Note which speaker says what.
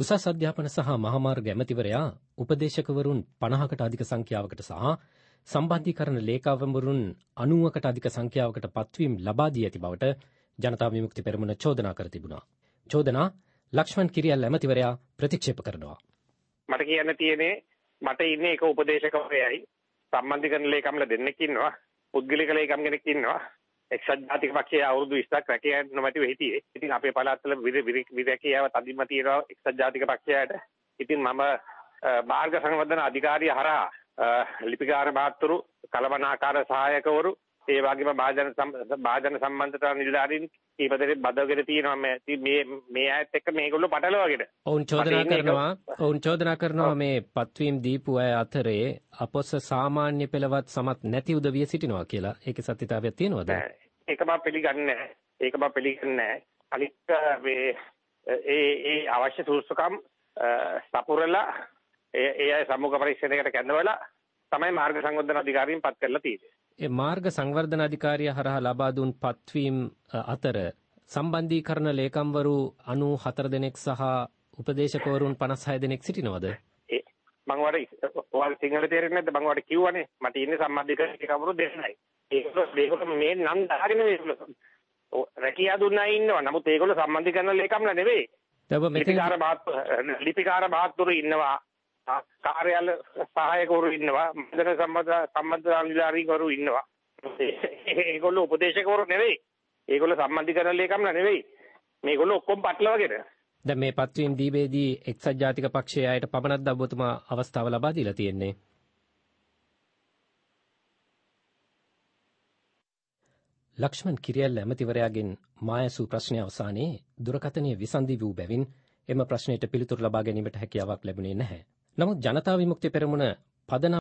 Speaker 1: උසස් අධ්‍යාපන සහ මහාමාර්ග ඇමතිවරයා උපදේශකවරුන් 50කට අධික සංඛ්‍යාවකට සහ සම්බන්ධීකරණ ලේකාවරුන් 90කට අධික සංඛ්‍යාවකට පත්වීම් ලබා දී ඇති බවට ජනතා විමුක්ති පෙරමුණ චෝදනා කර තිබුණා. චෝදනා ලක්ෂ්මන් කිරියල් ඇමතිවරයා ප්‍රතික්ෂේප කරනවා.
Speaker 2: මට කියන්න තියෙන්නේ මට ඉන්නේ එක උපදේශකවරයයි සම්බන්ධීකරණ ලේකම්ල දෙන්නෙක් ඉන්නවා. පුද්ගලික ලේකම් කෙනෙක් ඉන්නවා. එක්සත් ජාතික පක්ෂයේ අවුරුදු 20ක් රැකියා නොමැතිව හිටියේ. ඉතින් අපේ පළාත්වල විරැකියාව තදින්ම තියෙනවා එක්සත් ජාතික පක්ෂයට. ඉතින් මම මාර්ග සංවර්ධන අධිකාරිය හරහා ලිපිකාර මහත්තුරු කලමනාකාර සහායකවරු ඒ වගේම භාජන භාජන සම්බන්ධතා නිලධාරීන් කීප දෙනෙක් බදවගෙන තියෙනවා මේ මේ මේ අයත් එක්ක මේගොල්ලෝ පටලවාගෙන.
Speaker 1: ඔවුන් චෝදනා කරනවා ඔවුන් චෝදනා කරනවා මේ පත්වීම් දීපු අය අතරේ අපොස සාමාන්‍ය පෙළවත් සමත් නැති උදවිය සිටිනවා කියලා. ඒකේ සත්‍යතාවයක් තියෙනවද?
Speaker 2: ඒක මම පිළිගන්නේ නැහැ. ඒක මම පිළිගන්නේ නැහැ. අනිත් මේ ඒ ඒ අවශ්‍ය සුසුකම් සපුරලා ඒ අය සම්මුඛ පරීක්ෂණයකට කැඳවලා තමයි මාර්ග සංවර්ධන අධිකාරියෙන් පත් කරලා තියෙන්නේ.
Speaker 1: ඒ මාර්ග සංවර්ධන අධිකාරිය හරහා ලබා දුන් පත්වීම් අතර සම්බන්ධීකරණ ලේකම්වරු 94 දෙනෙක් සහ උපදේශකවරුන් 56 දෙනෙක් සිටිනවද?
Speaker 2: මම වඩ ඔයාලා සිංහල තේරෙන්නේ නැද්ද? මම වඩ කිව්වනේ මට ඉන්නේ සම්බන්ධීකරණ ලේකම්වරු දෙන්නයි. ඒගොල්ලෝ ඒගොල්ලෝ මේ නම් දාගෙන රැකියා දුන්නා ඉන්නවා. නමුත් ඒගොල්ලෝ සම්බන්ධීකරණ ලේකම්ලා නෙවෙයි. ලිපිකාර ලිපිකාර මහත්තුරු ඉන්නවා. කාර්යාල සහායකවරු ඉන්නවා. මන්දන සම්බන්ධ සම්බන්ධ අනිලාරීකවරු ඉන්නවා. ඒගොල්ලෝ උපදේශකවරු නෙවෙයි. ඒගොල්ලෝ සම්බන්ධීකරණ ලේකම්ලා නෙවෙයි. මේගොල්ලෝ ඔක්කොම පටලවාගෙන
Speaker 1: දැන් මේ පත්වීම් දීපේදී එක්සත් ජාතික පක්ෂයේ අයට පමණක්ද ඔබතුමා අවස්ථාව ලබා දීලා තියෙන්නේ. ලක්ෂ්මන් කිරියල්ල ඇමතිවරයාගෙන් මායසු ප්‍රශ්නය අවසානයේ දුරකථනය විසන්දි වූ බැවින් එම ප්‍රශ්නයට පිළිතුරු ලබා ගැනීමට හැකියාවක් ලැබුණේ නැහැ. නමුත් ජනතා විමුක්ති පෙරමුණ පදනම්